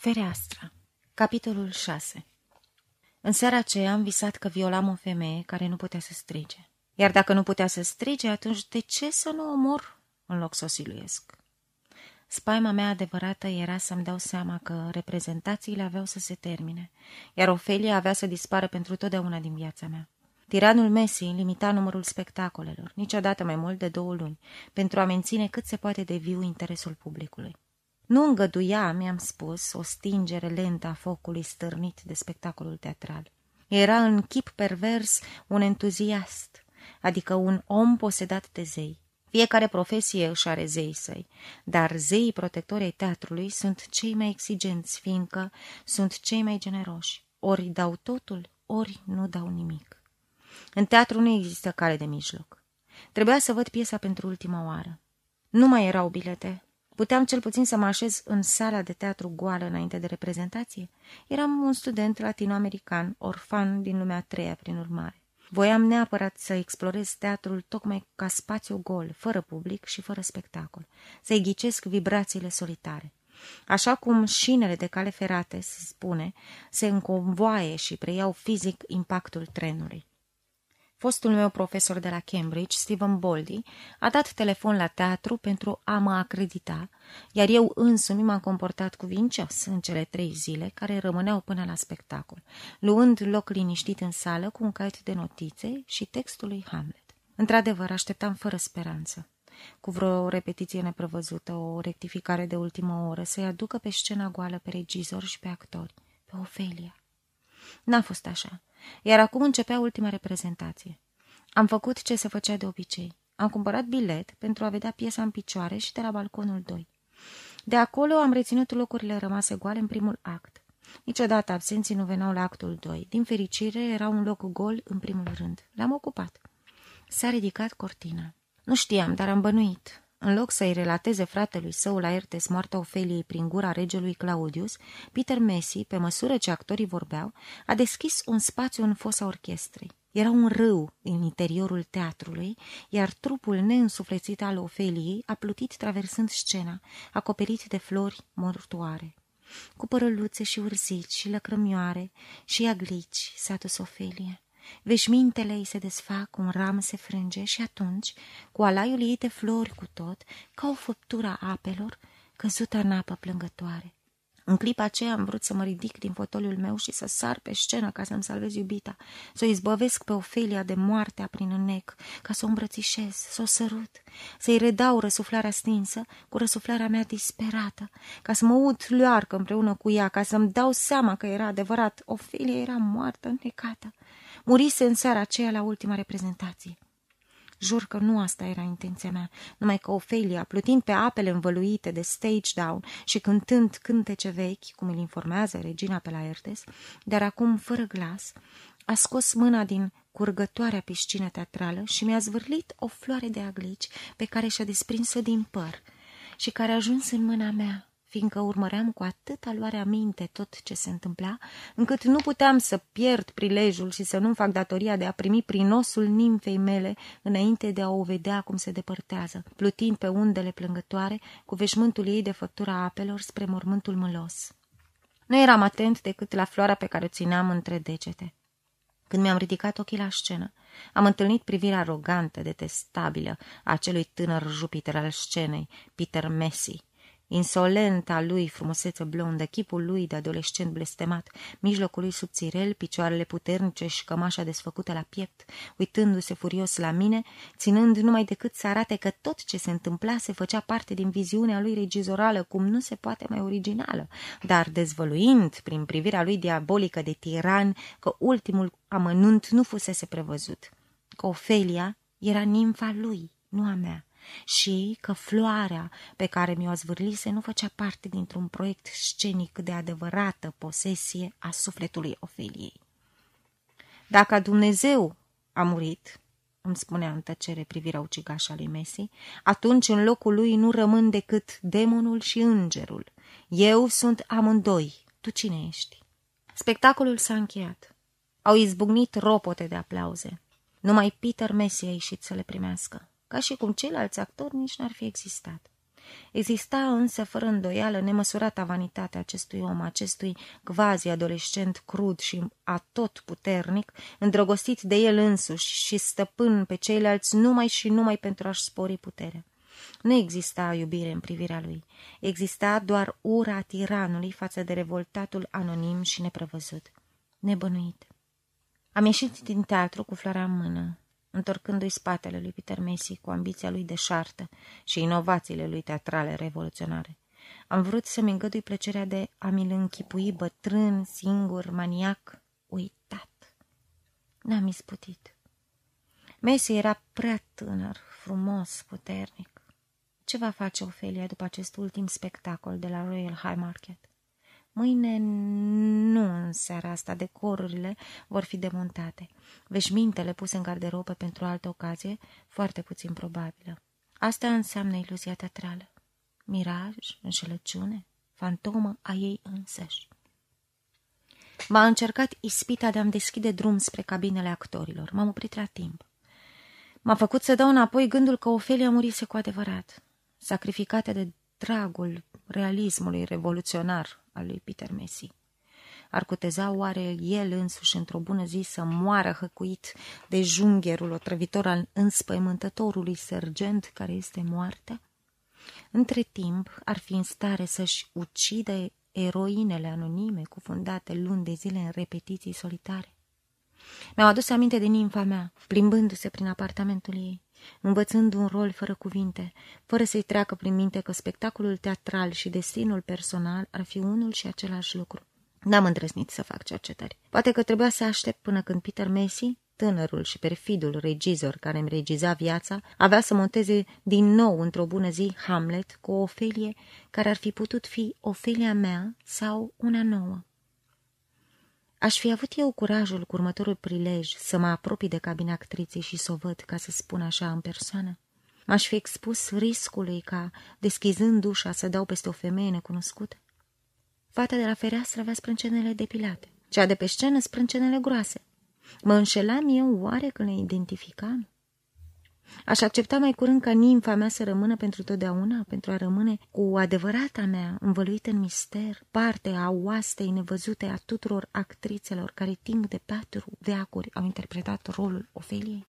Fereastra Capitolul 6 În seara aceea am visat că violam o femeie care nu putea să strige. Iar dacă nu putea să strige, atunci de ce să nu omor în loc să o siluiesc? Spaima mea adevărată era să-mi dau seama că reprezentațiile aveau să se termine, iar Ofelia avea să dispară pentru totdeauna din viața mea. Tiranul Messi limita numărul spectacolelor, niciodată mai mult de două luni, pentru a menține cât se poate de viu interesul publicului. Nu îngăduia, mi-am spus, o stingere lentă a focului stârnit de spectacolul teatral. Era în chip pervers un entuziast, adică un om posedat de zei. Fiecare profesie își are zei săi, dar zeii protectori ai teatrului sunt cei mai exigenți, fiindcă sunt cei mai generoși. Ori dau totul, ori nu dau nimic. În teatru nu există cale de mijloc. Trebuia să văd piesa pentru ultima oară. Nu mai erau bilete, Puteam cel puțin să mă așez în sala de teatru goală înainte de reprezentație. Eram un student latinoamerican, orfan din lumea a treia, prin urmare. Voiam neapărat să explorez teatrul tocmai ca spațiu gol, fără public și fără spectacol, să-i ghicesc vibrațiile solitare. Așa cum șinele de cale ferate, se spune, se înconvoaie și preiau fizic impactul trenului. Fostul meu profesor de la Cambridge, Stephen Boldy, a dat telefon la teatru pentru a mă acredita, iar eu însumi m-am comportat cuvincios în cele trei zile care rămâneau până la spectacol, luând loc liniștit în sală cu un caiet de notițe și textul lui Hamlet. Într-adevăr, așteptam fără speranță. Cu vreo repetiție neprevăzută, o rectificare de ultimă oră, să-i aducă pe scena goală pe regizor și pe actori, pe Ofelia. N-a fost așa. Iar acum începea ultima reprezentație. Am făcut ce se făcea de obicei. Am cumpărat bilet pentru a vedea piesa în picioare și de la balconul 2. De acolo am reținut locurile rămase goale în primul act. Niciodată absenții nu veneau la actul 2. Din fericire, era un loc gol în primul rând. L-am ocupat. S-a ridicat cortina. Nu știam, dar am bănuit. În loc să-i relateze fratelui său la Ertes moartea Ofeliei prin gura regelui Claudius, Peter Messi, pe măsură ce actorii vorbeau, a deschis un spațiu în fosa orchestrei. Era un râu în interiorul teatrului, iar trupul neînsuflețit al Ofeliei a plutit traversând scena, acoperit de flori mortoare. Cu părăluțe și urzici și lăcrămioare și aglici s-a dus Ofelia. Veșmintele îi se desfac, un ram se frânge și atunci, cu alaiul ei de flori cu tot, ca o făptură apelor, căzută în apă plângătoare. În clipa aceea am vrut să mă ridic din fotoliul meu și să sar pe scenă ca să-mi salvez iubita, să o izbăvesc pe Ofelia de moartea prin înnec, ca să o îmbrățișez, să o sărut, să-i redau răsuflarea stinsă cu răsuflarea mea disperată, ca să mă ud luarcă împreună cu ea, ca să-mi dau seama că era adevărat, Ofelia era moartă, înnecată. Murise în seara aceea la ultima reprezentație. Jur că nu asta era intenția mea, numai că Ofelia, plutind pe apele învăluite de stage down și cântând cântece vechi, cum îl informează regina pe la Ertes, dar acum fără glas, a scos mâna din curgătoarea piscină teatrală și mi-a zvârlit o floare de aglici pe care și-a desprins-o din păr și care a ajuns în mâna mea fiindcă urmăream cu atâta luare aminte tot ce se întâmpla, încât nu puteam să pierd prilejul și să nu fac datoria de a primi prin osul nimfei mele înainte de a o vedea cum se depărtează, plutind pe undele plângătoare cu veșmântul ei de făptura apelor spre mormântul mâlos. Nu eram atent decât la floarea pe care o țineam între degete. Când mi-am ridicat ochii la scenă, am întâlnit privirea arogantă, detestabilă a acelui tânăr Jupiter al scenei, Peter Messi, Insolenta lui frumusețe blondă, chipul lui de adolescent blestemat, mijlocul lui subțirel, picioarele puternice și cămașa desfăcută la piept, uitându-se furios la mine, ținând numai decât să arate că tot ce se întâmpla se făcea parte din viziunea lui regizorală, cum nu se poate mai originală, dar dezvăluind, prin privirea lui diabolică de tiran, că ultimul amănunt nu fusese prevăzut, că Ofelia era nimfa lui, nu a mea și că floarea pe care mi-o zvârlise nu făcea parte dintr-un proiect scenic de adevărată posesie a sufletului Ofeliei. Dacă Dumnezeu a murit, îmi spunea în tăcere privirea ucigașa lui Messi, atunci în locul lui nu rămân decât demonul și îngerul. Eu sunt amândoi. Tu cine ești? Spectacolul s-a încheiat. Au izbucnit ropote de aplauze. Numai Peter Messi a ieșit să le primească ca și cum ceilalți actori nici n-ar fi existat. Exista însă, fără îndoială, nemăsurata vanitate acestui om, acestui quasi-adolescent crud și atot puternic, îndrăgostit de el însuși și stăpân pe ceilalți numai și numai pentru a-și spori puterea. Nu exista iubire în privirea lui. Exista doar ura tiranului față de revoltatul anonim și neprevăzut. Nebănuit. Am ieșit din teatru cu floarea în mână, întorcându-i spatele lui Peter Messi cu ambiția lui de șartă și inovațiile lui teatrale revoluționare. Am vrut să-mi îngădui plăcerea de a mi-l închipui bătrân, singur, maniac, uitat. N-am isputit. Messi era prea tânăr, frumos, puternic. Ce va face Ofelia după acest ultim spectacol de la Royal High Market? Mâine, nu în seara asta, decorurile vor fi demontate. Veșmintele puse în garderobă pentru altă ocazie, foarte puțin probabilă. Asta înseamnă iluzia teatrală. Miraj, înșelăciune, fantomă a ei însăși. M-a încercat ispita de a-mi deschide drum spre cabinele actorilor. M-am oprit la timp. M-a făcut să dau înapoi gândul că Ofelia murise cu adevărat sacrificate de dragul realismului revoluționar al lui Peter Messi. Ar cuteza oare el însuși într-o bună zi să moară hăcuit de jungherul otrăvitor al înspăimântătorului sergent care este moartea? Între timp ar fi în stare să-și ucidă eroinele anonime cufundate luni de zile în repetiții solitare. Mi-au adus aminte de nimfa mea, plimbându-se prin apartamentul ei învățând un rol fără cuvinte, fără să-i treacă prin minte că spectacolul teatral și destinul personal ar fi unul și același lucru. N-am îndrăznit să fac cercetări. Poate că trebuia să aștept până când Peter Messi, tânărul și perfidul regizor care îmi regiza viața, avea să monteze din nou într-o bună zi Hamlet cu o Ofelie care ar fi putut fi Ofelia mea sau una nouă. Aș fi avut eu curajul cu următorul prilej să mă apropii de cabina actriței și să o văd, ca să spun așa, în persoană? M-aș fi expus riscului ca, deschizând ușa, să dau peste o femeie necunoscută? Fata de la fereastră avea sprâncenele depilate, cea de pe scenă sprâncenele groase. Mă înșelam eu oare când le identificam? Aș accepta mai curând ca nimfa mea să rămână pentru totdeauna, pentru a rămâne cu adevărata mea, învăluită în mister, parte a oastei nevăzute a tuturor actrițelor care timp de patru veacuri au interpretat rolul Ofeliei?